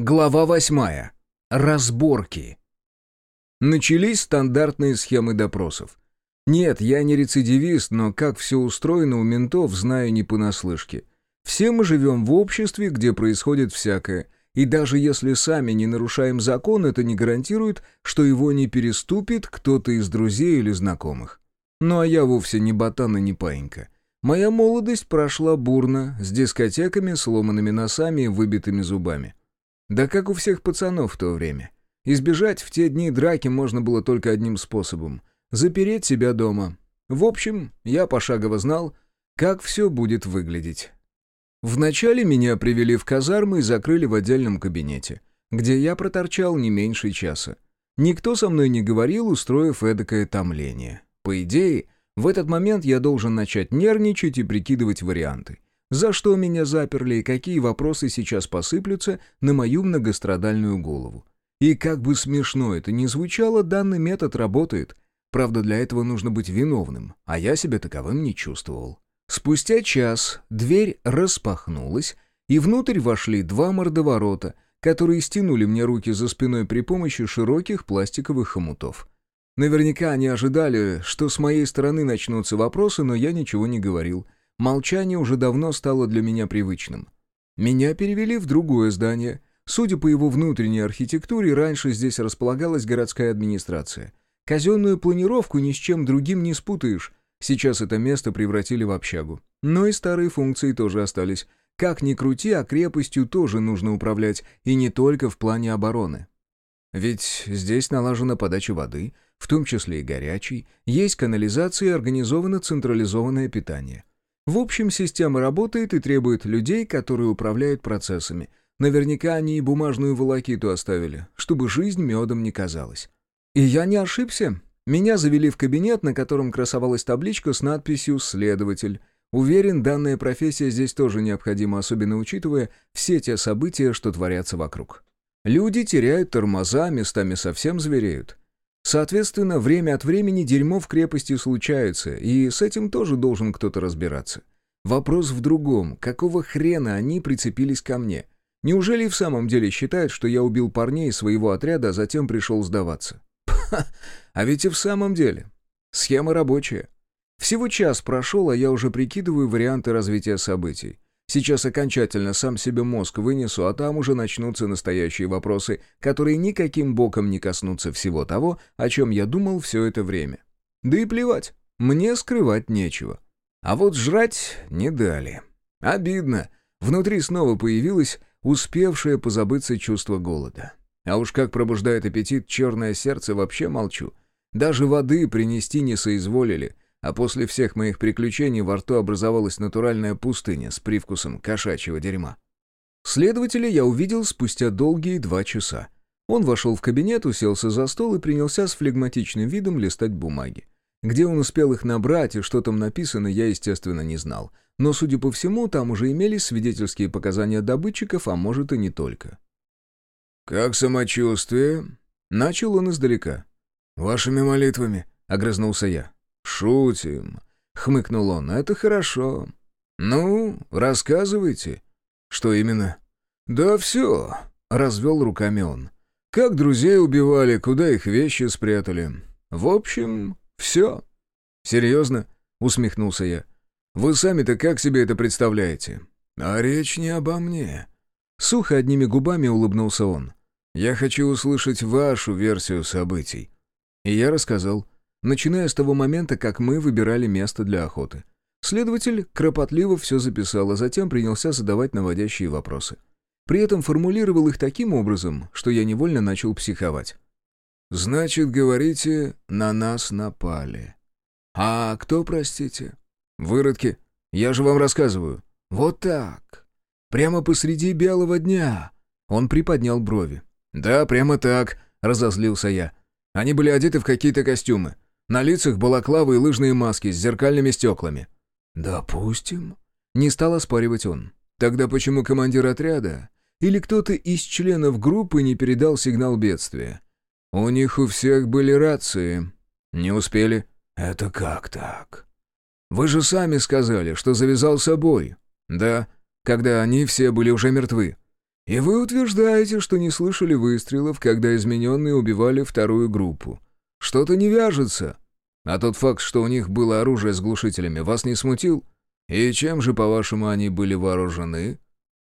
Глава восьмая. Разборки. Начались стандартные схемы допросов. Нет, я не рецидивист, но как все устроено у ментов, знаю не понаслышке. Все мы живем в обществе, где происходит всякое, и даже если сами не нарушаем закон, это не гарантирует, что его не переступит кто-то из друзей или знакомых. Ну а я вовсе не ботан и не паинька. Моя молодость прошла бурно, с дискотеками, сломанными носами и выбитыми зубами. Да как у всех пацанов в то время. Избежать в те дни драки можно было только одним способом — запереть себя дома. В общем, я пошагово знал, как все будет выглядеть. Вначале меня привели в казармы и закрыли в отдельном кабинете, где я проторчал не меньше часа. Никто со мной не говорил, устроив эдакое томление. По идее, в этот момент я должен начать нервничать и прикидывать варианты. За что меня заперли и какие вопросы сейчас посыплются на мою многострадальную голову? И как бы смешно это ни звучало, данный метод работает. Правда, для этого нужно быть виновным, а я себя таковым не чувствовал. Спустя час дверь распахнулась, и внутрь вошли два мордоворота, которые стянули мне руки за спиной при помощи широких пластиковых хомутов. Наверняка они ожидали, что с моей стороны начнутся вопросы, но я ничего не говорил — Молчание уже давно стало для меня привычным. Меня перевели в другое здание. Судя по его внутренней архитектуре, раньше здесь располагалась городская администрация. Казенную планировку ни с чем другим не спутаешь. Сейчас это место превратили в общагу. Но и старые функции тоже остались. Как ни крути, а крепостью тоже нужно управлять, и не только в плане обороны. Ведь здесь налажена подача воды, в том числе и горячей, есть канализация и организовано централизованное питание. В общем, система работает и требует людей, которые управляют процессами. Наверняка они и бумажную волокиту оставили, чтобы жизнь медом не казалась. И я не ошибся. Меня завели в кабинет, на котором красовалась табличка с надписью «Следователь». Уверен, данная профессия здесь тоже необходима, особенно учитывая все те события, что творятся вокруг. Люди теряют тормоза, местами совсем звереют. Соответственно, время от времени дерьмо в крепости случается, и с этим тоже должен кто-то разбираться. Вопрос в другом. Какого хрена они прицепились ко мне? Неужели в самом деле считают, что я убил парней своего отряда, а затем пришел сдаваться? Ха, а ведь и в самом деле. Схема рабочая. Всего час прошел, а я уже прикидываю варианты развития событий. Сейчас окончательно сам себе мозг вынесу, а там уже начнутся настоящие вопросы, которые никаким боком не коснутся всего того, о чем я думал все это время. Да и плевать, мне скрывать нечего. А вот жрать не дали. Обидно. Внутри снова появилось успевшее позабыться чувство голода. А уж как пробуждает аппетит черное сердце, вообще молчу. Даже воды принести не соизволили — а после всех моих приключений во рту образовалась натуральная пустыня с привкусом кошачьего дерьма. Следователя я увидел спустя долгие два часа. Он вошел в кабинет, уселся за стол и принялся с флегматичным видом листать бумаги. Где он успел их набрать и что там написано, я, естественно, не знал. Но, судя по всему, там уже имелись свидетельские показания добытчиков, а может и не только. «Как самочувствие?» Начал он издалека. «Вашими молитвами», — огрызнулся я. «Шутим», — хмыкнул он, — «это хорошо». «Ну, рассказывайте». «Что именно?» «Да все», — развел руками он. «Как друзей убивали, куда их вещи спрятали. В общем, все». «Серьезно?» — усмехнулся я. «Вы сами-то как себе это представляете?» «А речь не обо мне». Сухо одними губами улыбнулся он. «Я хочу услышать вашу версию событий». И я рассказал начиная с того момента, как мы выбирали место для охоты. Следователь кропотливо все записал, а затем принялся задавать наводящие вопросы. При этом формулировал их таким образом, что я невольно начал психовать. «Значит, говорите, на нас напали». «А кто, простите?» «Выродки. Я же вам рассказываю». «Вот так. Прямо посреди белого дня». Он приподнял брови. «Да, прямо так», — разозлился я. «Они были одеты в какие-то костюмы. На лицах балаклавы и лыжные маски с зеркальными стеклами. «Допустим». Не стал оспаривать он. «Тогда почему командир отряда или кто-то из членов группы не передал сигнал бедствия? У них у всех были рации. Не успели?» «Это как так?» «Вы же сами сказали, что завязался бой». «Да, когда они все были уже мертвы. И вы утверждаете, что не слышали выстрелов, когда измененные убивали вторую группу. Что-то не вяжется. А тот факт, что у них было оружие с глушителями, вас не смутил? И чем же, по-вашему, они были вооружены?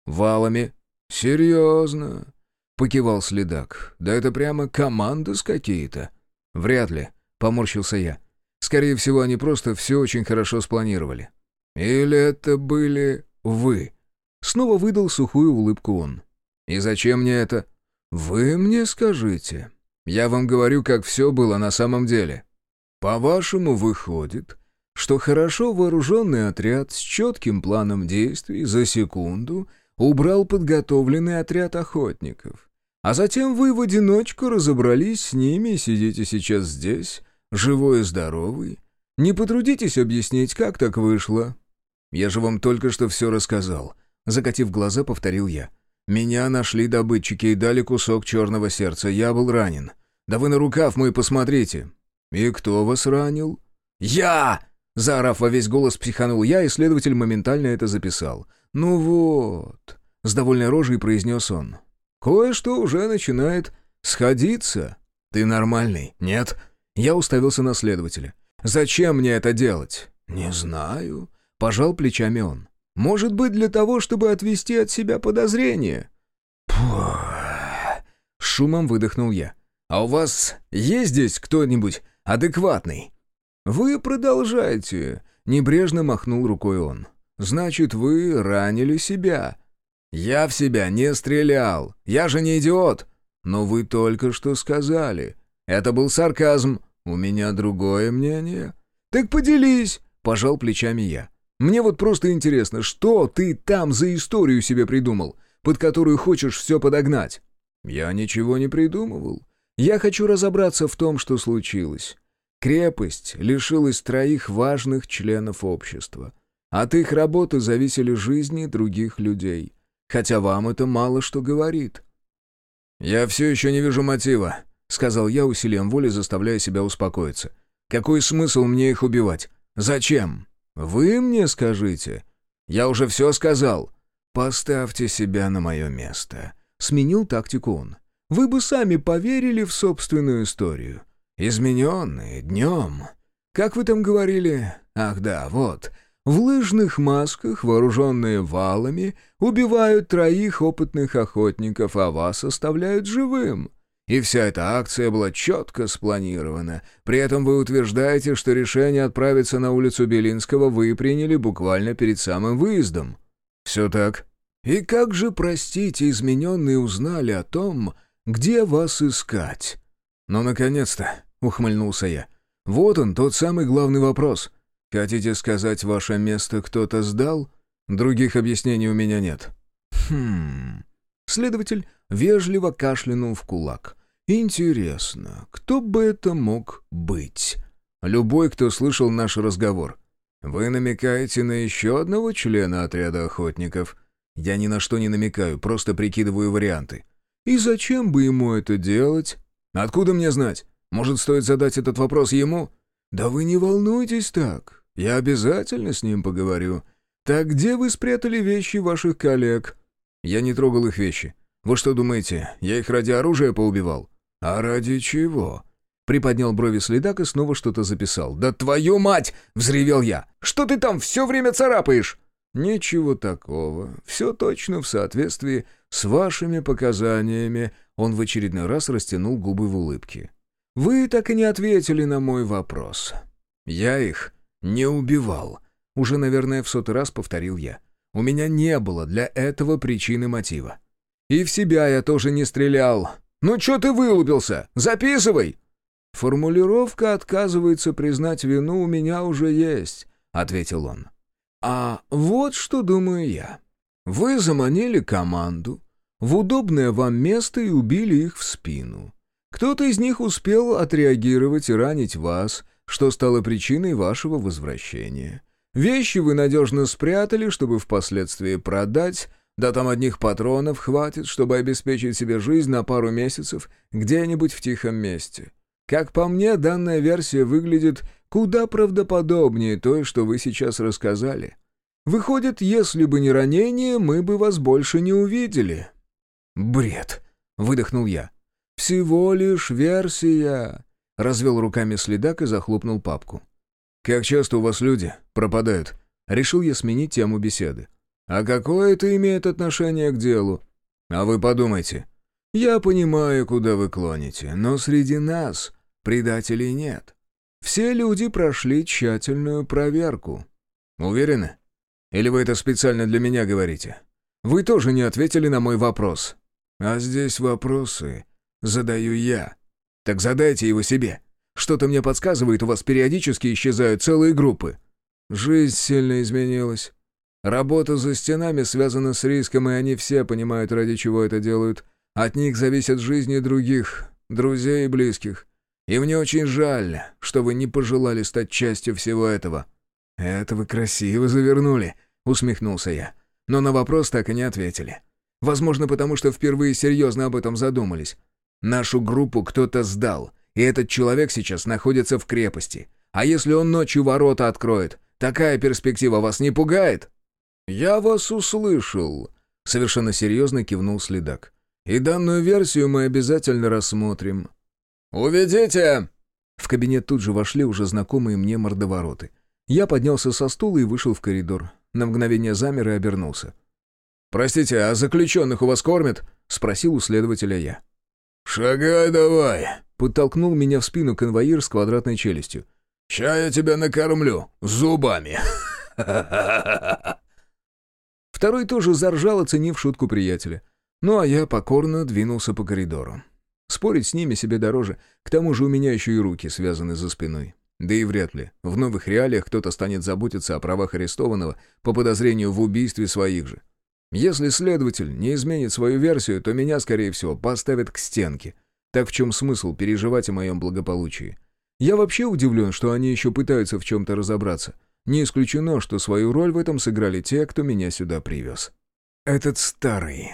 Валами. Серьезно? Покивал следак. Да это прямо командос какие-то. Вряд ли, поморщился я. Скорее всего, они просто все очень хорошо спланировали. Или это были вы? Снова выдал сухую улыбку он. «И зачем мне это?» «Вы мне скажите. Я вам говорю, как все было на самом деле. По-вашему, выходит, что хорошо вооруженный отряд с четким планом действий за секунду убрал подготовленный отряд охотников. А затем вы в одиночку разобрались с ними и сидите сейчас здесь, живой и здоровый. Не потрудитесь объяснить, как так вышло?» «Я же вам только что все рассказал», — закатив глаза, повторил я. Меня нашли добытчики и дали кусок черного сердца. Я был ранен. Да вы на рукав мой посмотрите. И кто вас ранил? Я! Заорав во весь голос, психанул я, и следователь моментально это записал. «Ну вот», — с довольной рожей произнес он. «Кое-что уже начинает сходиться. Ты нормальный, нет?» Я уставился на следователя. «Зачем мне это делать?» «Не знаю», — пожал плечами он. Может быть, для того, чтобы отвести от себя подозрения?» Шумом выдохнул я. «А у вас есть здесь кто-нибудь адекватный?» «Вы продолжайте», — небрежно махнул рукой он. «Значит, вы ранили себя». «Я в себя не стрелял. Я же не идиот». «Но вы только что сказали. Это был сарказм. У меня другое мнение». «Так поделись», — пожал плечами я. Мне вот просто интересно, что ты там за историю себе придумал, под которую хочешь все подогнать?» «Я ничего не придумывал. Я хочу разобраться в том, что случилось. Крепость лишилась троих важных членов общества. От их работы зависели жизни других людей. Хотя вам это мало что говорит». «Я все еще не вижу мотива», — сказал я усилием воли, заставляя себя успокоиться. «Какой смысл мне их убивать? Зачем?» «Вы мне скажите?» «Я уже все сказал». «Поставьте себя на мое место», — сменил тактику он. «Вы бы сами поверили в собственную историю. Измененные, днем. Как вы там говорили? Ах да, вот. В лыжных масках, вооруженные валами, убивают троих опытных охотников, а вас оставляют живым. И вся эта акция была четко спланирована. При этом вы утверждаете, что решение отправиться на улицу Белинского вы приняли буквально перед самым выездом. Все так. И как же, простите, измененные узнали о том, где вас искать? Ну, наконец-то, ухмыльнулся я. Вот он, тот самый главный вопрос. Хотите сказать, ваше место кто-то сдал? Других объяснений у меня нет. Хм... Следователь вежливо кашлянул в кулак. Интересно, кто бы это мог быть? Любой, кто слышал наш разговор. Вы намекаете на еще одного члена отряда охотников? Я ни на что не намекаю, просто прикидываю варианты. И зачем бы ему это делать? Откуда мне знать? Может, стоит задать этот вопрос ему? Да вы не волнуйтесь так. Я обязательно с ним поговорю. Так где вы спрятали вещи ваших коллег? Я не трогал их вещи. Вы что думаете, я их ради оружия поубивал? «А ради чего?» Приподнял брови следак и снова что-то записал. «Да твою мать!» — взревел я. «Что ты там все время царапаешь?» «Ничего такого. Все точно в соответствии с вашими показаниями». Он в очередной раз растянул губы в улыбке. «Вы так и не ответили на мой вопрос. Я их не убивал». Уже, наверное, в сотый раз повторил я. «У меня не было для этого причины мотива. И в себя я тоже не стрелял. «Ну чё ты вылупился? Записывай!» «Формулировка отказывается признать вину у меня уже есть», — ответил он. «А вот что думаю я. Вы заманили команду в удобное вам место и убили их в спину. Кто-то из них успел отреагировать и ранить вас, что стало причиной вашего возвращения. Вещи вы надежно спрятали, чтобы впоследствии продать, да там одних патронов хватит, чтобы обеспечить себе жизнь на пару месяцев где-нибудь в тихом месте. Как по мне, данная версия выглядит куда правдоподобнее той, что вы сейчас рассказали. Выходит, если бы не ранение, мы бы вас больше не увидели». «Бред!» — выдохнул я. «Всего лишь версия!» — развел руками следак и захлопнул папку. «Как часто у вас люди пропадают?» Решил я сменить тему беседы. «А какое это имеет отношение к делу?» «А вы подумайте. Я понимаю, куда вы клоните, но среди нас предателей нет. Все люди прошли тщательную проверку». «Уверены? Или вы это специально для меня говорите?» «Вы тоже не ответили на мой вопрос». «А здесь вопросы задаю я». «Так задайте его себе. Что-то мне подсказывает, у вас периодически исчезают целые группы». «Жизнь сильно изменилась. Работа за стенами связана с риском, и они все понимают, ради чего это делают. От них зависят жизни других, друзей и близких. И мне очень жаль, что вы не пожелали стать частью всего этого». «Это вы красиво завернули», — усмехнулся я. «Но на вопрос так и не ответили. Возможно, потому что впервые серьезно об этом задумались. Нашу группу кто-то сдал, и этот человек сейчас находится в крепости. А если он ночью ворота откроет, такая перспектива вас не пугает?» «Я вас услышал», — совершенно серьезно кивнул следак. «И данную версию мы обязательно рассмотрим». «Уведите!» В кабинет тут же вошли уже знакомые мне мордовороты. Я поднялся со стула и вышел в коридор. На мгновение замер и обернулся. «Простите, а заключенных у вас кормят?» — спросил у следователя я. «Шагай давай!» — подтолкнул меня в спину конвоир с квадратной челюстью. «Ща я тебя накормлю зубами!» Второй тоже заржал, оценив шутку приятеля. Ну а я покорно двинулся по коридору. Спорить с ними себе дороже, к тому же у меня еще и руки связаны за спиной. Да и вряд ли. В новых реалиях кто-то станет заботиться о правах арестованного по подозрению в убийстве своих же. Если следователь не изменит свою версию, то меня, скорее всего, поставят к стенке. Так в чем смысл переживать о моем благополучии? Я вообще удивлен, что они еще пытаются в чем-то разобраться. Не исключено, что свою роль в этом сыграли те, кто меня сюда привез. Этот старый.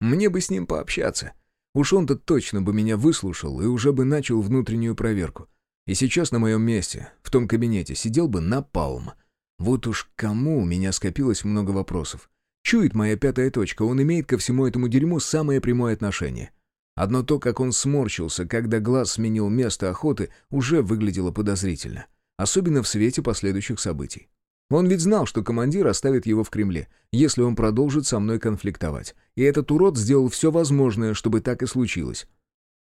Мне бы с ним пообщаться. Уж он-то точно бы меня выслушал и уже бы начал внутреннюю проверку. И сейчас на моем месте, в том кабинете, сидел бы Напалм. Вот уж кому у меня скопилось много вопросов. Чует моя пятая точка, он имеет ко всему этому дерьму самое прямое отношение. Одно то, как он сморщился, когда глаз сменил место охоты, уже выглядело подозрительно особенно в свете последующих событий. Он ведь знал, что командир оставит его в Кремле, если он продолжит со мной конфликтовать. И этот урод сделал все возможное, чтобы так и случилось.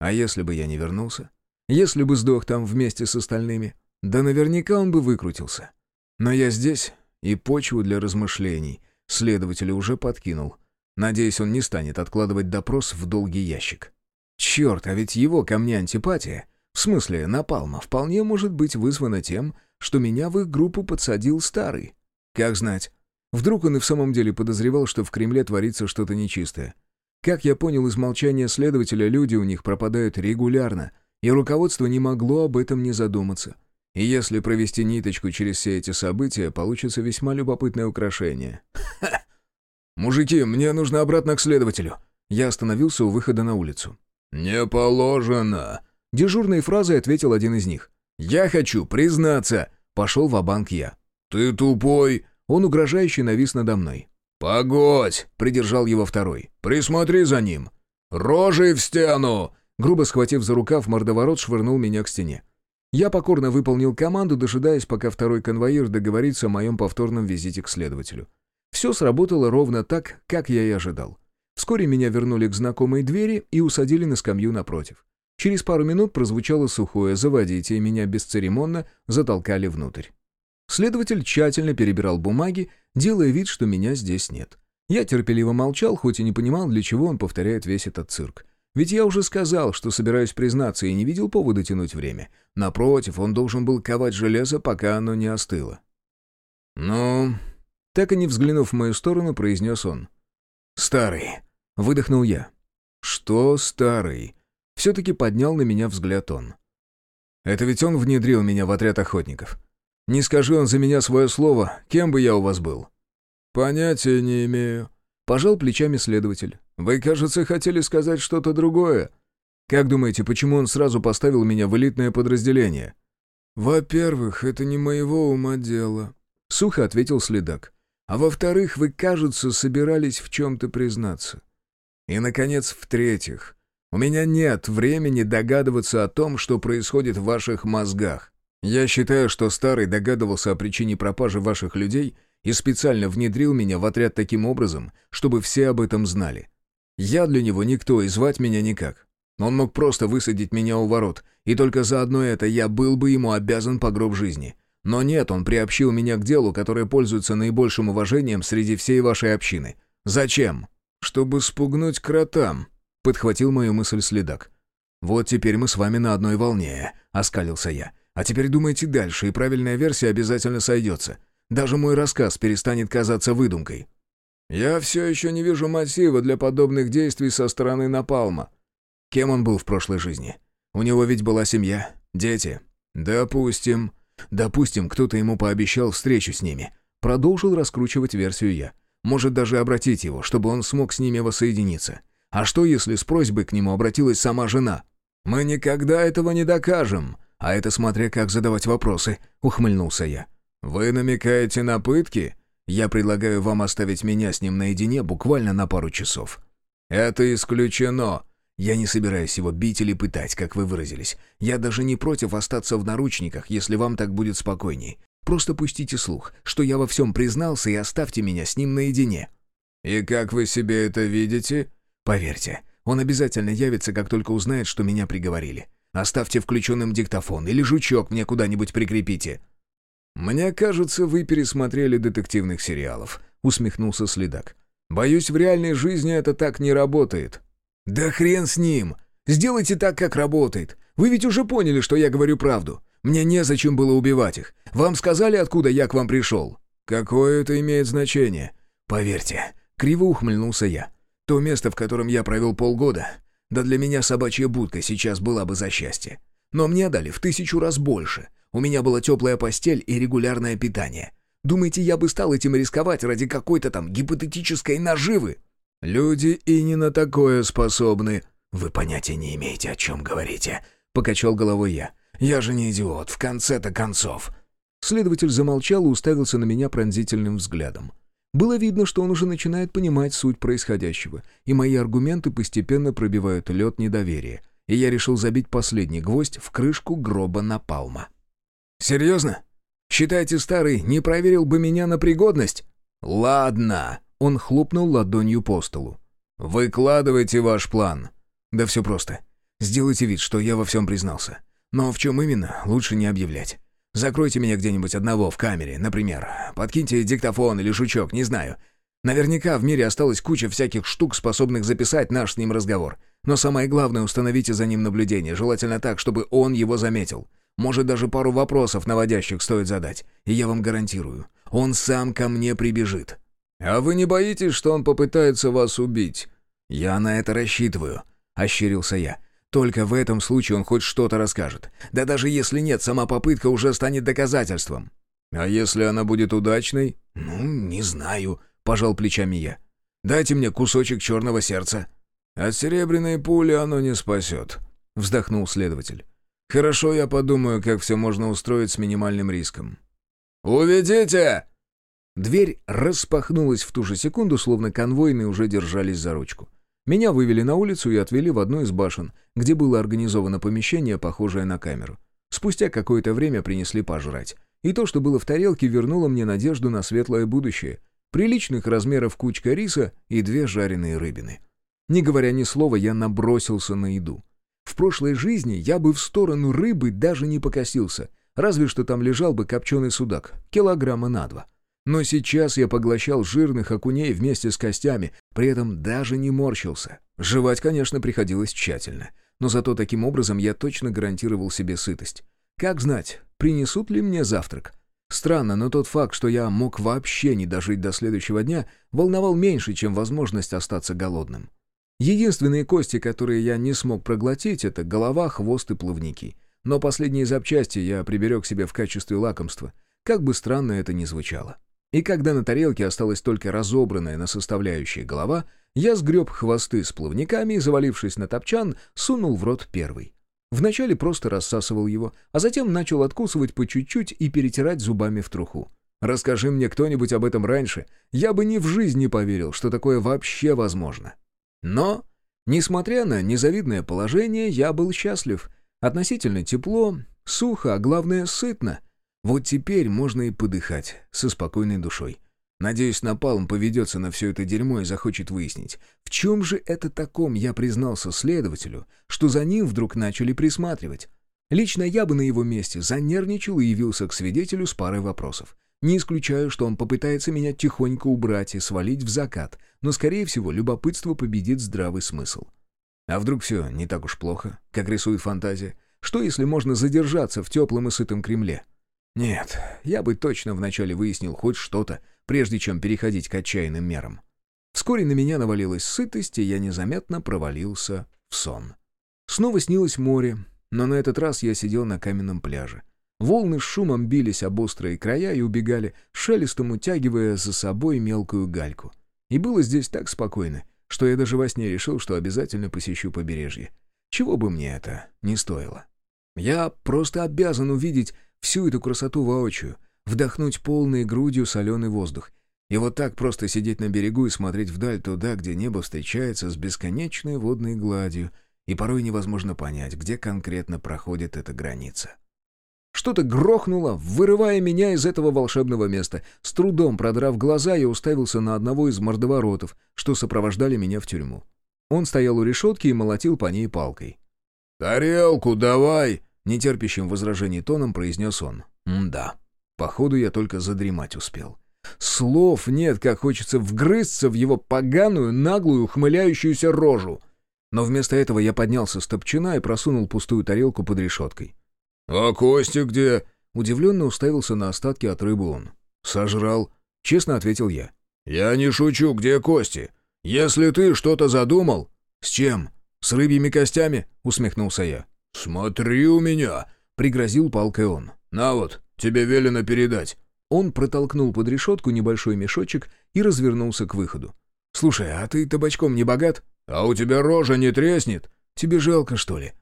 А если бы я не вернулся? Если бы сдох там вместе с остальными? Да наверняка он бы выкрутился. Но я здесь, и почву для размышлений следователя уже подкинул. Надеюсь, он не станет откладывать допрос в долгий ящик. Черт, а ведь его ко мне антипатия в смысле, напалма вполне может быть вызвана тем, что меня в их группу подсадил старый. Как знать. Вдруг он и в самом деле подозревал, что в Кремле творится что-то нечистое. Как я понял из молчания следователя, люди у них пропадают регулярно, и руководство не могло об этом не задуматься. И если провести ниточку через все эти события, получится весьма любопытное украшение. «Мужики, мне нужно обратно к следователю». Я остановился у выхода на улицу. «Не положено», Дежурной фразой ответил один из них. «Я хочу признаться!» Пошел в банк я. «Ты тупой!» Он угрожающе навис надо мной. «Погодь!» — придержал его второй. «Присмотри за ним!» «Рожей в стену!» Грубо схватив за рукав, мордоворот швырнул меня к стене. Я покорно выполнил команду, дожидаясь, пока второй конвоир договорится о моем повторном визите к следователю. Все сработало ровно так, как я и ожидал. Вскоре меня вернули к знакомой двери и усадили на скамью напротив. Через пару минут прозвучало сухое «заводите», и меня бесцеремонно затолкали внутрь. Следователь тщательно перебирал бумаги, делая вид, что меня здесь нет. Я терпеливо молчал, хоть и не понимал, для чего он повторяет весь этот цирк. Ведь я уже сказал, что собираюсь признаться, и не видел повода тянуть время. Напротив, он должен был ковать железо, пока оно не остыло. «Ну...» Так и не взглянув в мою сторону, произнес он. «Старый», — выдохнул я. «Что старый?» Все-таки поднял на меня взгляд он. «Это ведь он внедрил меня в отряд охотников. Не скажи он за меня свое слово, кем бы я у вас был?» «Понятия не имею», — пожал плечами следователь. «Вы, кажется, хотели сказать что-то другое». «Как думаете, почему он сразу поставил меня в элитное подразделение?» «Во-первых, это не моего ума дело», — сухо ответил следак. «А во-вторых, вы, кажется, собирались в чем-то признаться. И, наконец, в-третьих, у меня нет времени догадываться о том, что происходит в ваших мозгах. Я считаю, что Старый догадывался о причине пропажи ваших людей и специально внедрил меня в отряд таким образом, чтобы все об этом знали. Я для него никто и звать меня никак. Он мог просто высадить меня у ворот, и только за одно это я был бы ему обязан по гроб жизни. Но нет, он приобщил меня к делу, которое пользуется наибольшим уважением среди всей вашей общины. Зачем? Чтобы спугнуть кротам, подхватил мою мысль следак. Вот теперь мы с вами на одной волне, оскалился я. А теперь думайте дальше, и правильная версия обязательно сойдется. Даже мой рассказ перестанет казаться выдумкой. Я все еще не вижу мотива для подобных действий со стороны Напалма. Кем он был в прошлой жизни? У него ведь была семья, дети. Допустим. Допустим, кто-то ему пообещал встречу с ними. Продолжил раскручивать версию я. Может даже обратить его, чтобы он смог с ними воссоединиться. А что, если с просьбой к нему обратилась сама жена? Мы никогда этого не докажем. А это смотря как задавать вопросы, ухмыльнулся я. Вы намекаете на пытки? Я предлагаю вам оставить меня с ним наедине буквально на пару часов. Это исключено. Я не собираюсь его бить или пытать, как вы выразились. Я даже не против остаться в наручниках, если вам так будет спокойней. Просто пустите слух, что я во всем признался и оставьте меня с ним наедине». «И как вы себе это видите?» «Поверьте, он обязательно явится, как только узнает, что меня приговорили. Оставьте включенным диктофон или жучок мне куда-нибудь прикрепите». «Мне кажется, вы пересмотрели детективных сериалов», — усмехнулся следак. «Боюсь, в реальной жизни это так не работает». «Да хрен с ним! Сделайте так, как работает. Вы ведь уже поняли, что я говорю правду. Мне незачем было убивать их. Вам сказали, откуда я к вам пришел?» «Какое это имеет значение?» «Поверьте», — криво ухмыльнулся я. «То место, в котором я провел полгода, да для меня собачья будка сейчас была бы за счастье. Но мне дали в тысячу раз больше. У меня была теплая постель и регулярное питание. Думаете, я бы стал этим рисковать ради какой-то там гипотетической наживы?» «Люди и не на такое способны». «Вы понятия не имеете, о чем говорите», — покачал головой я. «Я же не идиот, в конце-то концов». Следователь замолчал и уставился на меня пронзительным взглядом. Было видно, что он уже начинает понимать суть происходящего, и мои аргументы постепенно пробивают лед недоверия, и я решил забить последний гвоздь в крышку гроба Напалма. «Серьезно? Считаете, старый не проверил бы меня на пригодность?» «Ладно», он хлопнул ладонью по столу. «Выкладывайте ваш план». «Да все просто. Сделайте вид, что я во всем признался. Но в чем именно, лучше не объявлять. Закройте меня где-нибудь одного в камере, например. Подкиньте диктофон или жучок, не знаю. Наверняка в мире осталась куча всяких штук, способных записать наш с ним разговор. Но самое главное, установите за ним наблюдение, желательно так, чтобы он его заметил. Может, даже пару вопросов наводящих стоит задать. И я вам гарантирую, он сам ко мне прибежит. «А вы не боитесь, что он попытается вас убить?» «Я на это рассчитываю», — ощерился я. «Только в этом случае он хоть что-то расскажет. Да даже если нет, сама попытка уже станет доказательством». «А если она будет удачной?» «Ну, не знаю», — пожал плечами я. «Дайте мне кусочек черного сердца». «От серебряной пули оно не спасет», — вздохнул следователь. «Хорошо, я подумаю, как все можно устроить с минимальным риском». «Уведите!» Дверь распахнулась в ту же секунду, словно конвойные уже держались за ручку. Меня вывели на улицу и отвели в одну из башен, где было организовано помещение, похожее на камеру. Спустя какое-то время принесли пожрать. И то, что было в тарелке, вернуло мне надежду на светлое будущее. Приличных размеров кучка риса и две жареные рыбины. Не говоря ни слова, я набросился на еду. В прошлой жизни я бы в сторону рыбы даже не покосился, разве что там лежал бы копченый судак, килограмма на два. Но сейчас я поглощал жирных окуней вместе с костями, при этом даже не морщился. Жевать, конечно, приходилось тщательно, но зато таким образом я точно гарантировал себе сытость. Как знать, принесут ли мне завтрак? Странно, но тот факт, что я мог вообще не дожить до следующего дня, волновал меньше, чем возможность остаться голодным. Единственные кости, которые я не смог проглотить, это голова, хвост и плавники. Но последние запчасти я приберег себе в качестве лакомства, как бы странно это ни звучало. И когда на тарелке осталась только разобранная на составляющие голова, я сгреб хвосты с плавниками и, завалившись на топчан, сунул в рот первый. Вначале просто рассасывал его, а затем начал откусывать по чуть-чуть и перетирать зубами в труху. Расскажи мне кто-нибудь об этом раньше, я бы ни в жизни не поверил, что такое вообще возможно. Но, несмотря на незавидное положение, я был счастлив. Относительно тепло, сухо, а главное сытно. Вот теперь можно и подыхать со спокойной душой. Надеюсь, Напалм поведется на все это дерьмо и захочет выяснить, в чем же это таком я признался следователю, что за ним вдруг начали присматривать. Лично я бы на его месте занервничал и явился к свидетелю с парой вопросов. Не исключаю, что он попытается меня тихонько убрать и свалить в закат, но, скорее всего, любопытство победит здравый смысл. А вдруг все не так уж плохо, как рисует фантазия? Что, если можно задержаться в теплом и сытом Кремле? Нет, я бы точно вначале выяснил хоть что-то, прежде чем переходить к отчаянным мерам. Вскоре на меня навалилась сытость, и я незаметно провалился в сон. Снова снилось море, но на этот раз я сидел на каменном пляже. Волны с шумом бились об острые края и убегали, шелестом утягивая за собой мелкую гальку. И было здесь так спокойно, что я даже во сне решил, что обязательно посещу побережье. Чего бы мне это не стоило. Я просто обязан увидеть всю эту красоту воочию, вдохнуть полной грудью соленый воздух. И вот так просто сидеть на берегу и смотреть вдаль туда, где небо встречается с бесконечной водной гладью, и порой невозможно понять, где конкретно проходит эта граница. Что-то грохнуло, вырывая меня из этого волшебного места. С трудом продрав глаза, я уставился на одного из мордоворотов, что сопровождали меня в тюрьму. Он стоял у решетки и молотил по ней палкой. «Тарелку давай!» — нетерпящим возражений тоном произнес он. «М-да». Походу, я только задремать успел. Слов нет, как хочется вгрызться в его поганую, наглую, ухмыляющуюся рожу. Но вместо этого я поднялся с топчина и просунул пустую тарелку под решеткой. «А кости где?» Удивленно уставился на остатки от рыбы он. «Сожрал», — честно ответил я. «Я не шучу, где кости? Если ты что-то задумал...» «С чем? С рыбьими костями?» — усмехнулся я. «Смотри у меня!» — пригрозил палкой он. «На вот, тебе велено передать». Он протолкнул под решетку небольшой мешочек и развернулся к выходу. «Слушай, а ты табачком не богат?» «А у тебя рожа не треснет?» «Тебе жалко, что ли?»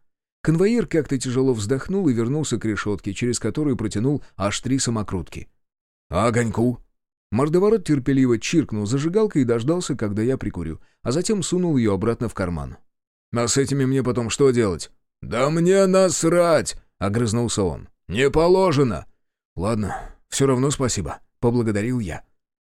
Конвоир как-то тяжело вздохнул и вернулся к решетке, через которую протянул аж три самокрутки. «А огоньку?» Мордоворот терпеливо чиркнул зажигалкой и дождался, когда я прикурю, а затем сунул ее обратно в карман. «А с этими мне потом что делать?» «Да мне насрать!» — огрызнулся он. «Не положено!» «Ладно, все равно спасибо», — поблагодарил я.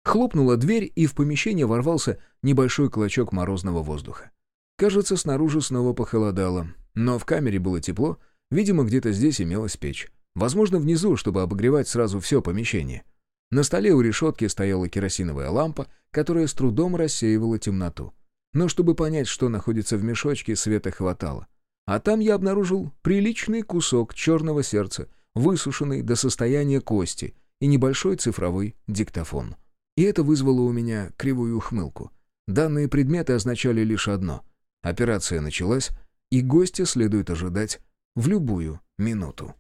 Хлопнула дверь, и в помещение ворвался небольшой клочок морозного воздуха. Кажется, снаружи снова похолодало, но в камере было тепло, видимо, где-то здесь имелась печь. Возможно, внизу, чтобы обогревать сразу все помещение. На столе у решетки стояла керосиновая лампа, которая с трудом рассеивала темноту. Но чтобы понять, что находится в мешочке, света хватало. А там я обнаружил приличный кусок черного сердца, высушенный до состояния кости, и небольшой цифровой диктофон. И это вызвало у меня кривую ухмылку. Данные предметы означали лишь одно. Операция началась, и гостя следует ожидать в любую минуту.